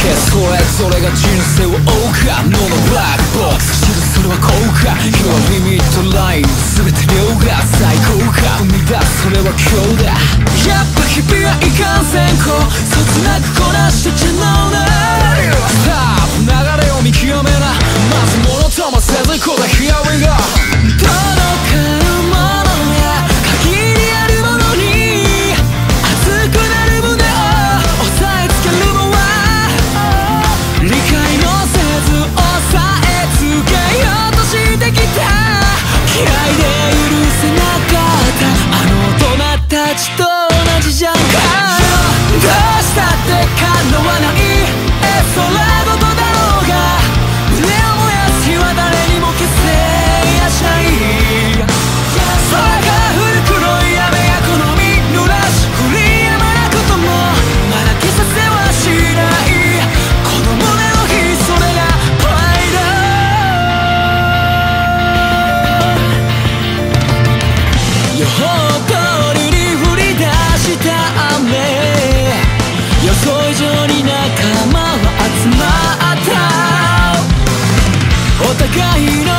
消すれそれが人生を謳歌。脳のブラックボックス知るそれは効果今日はリミットライン。全て量が最高か。生み出すそれは今日だ。やっぱ日々はいかんせんこそつなくこなしてちゃう許せなかった。ちと界の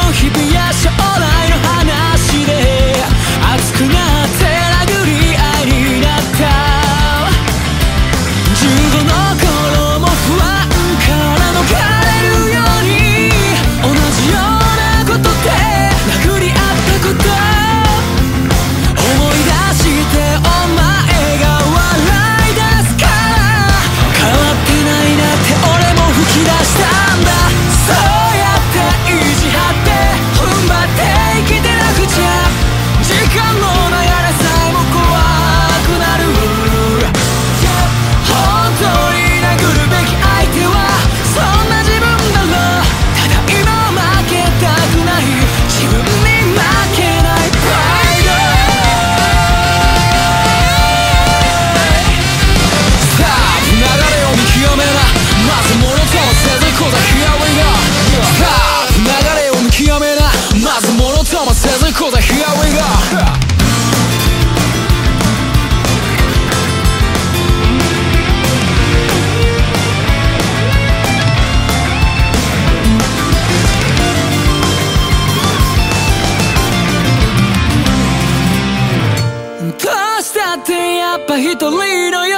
hit the lead oh,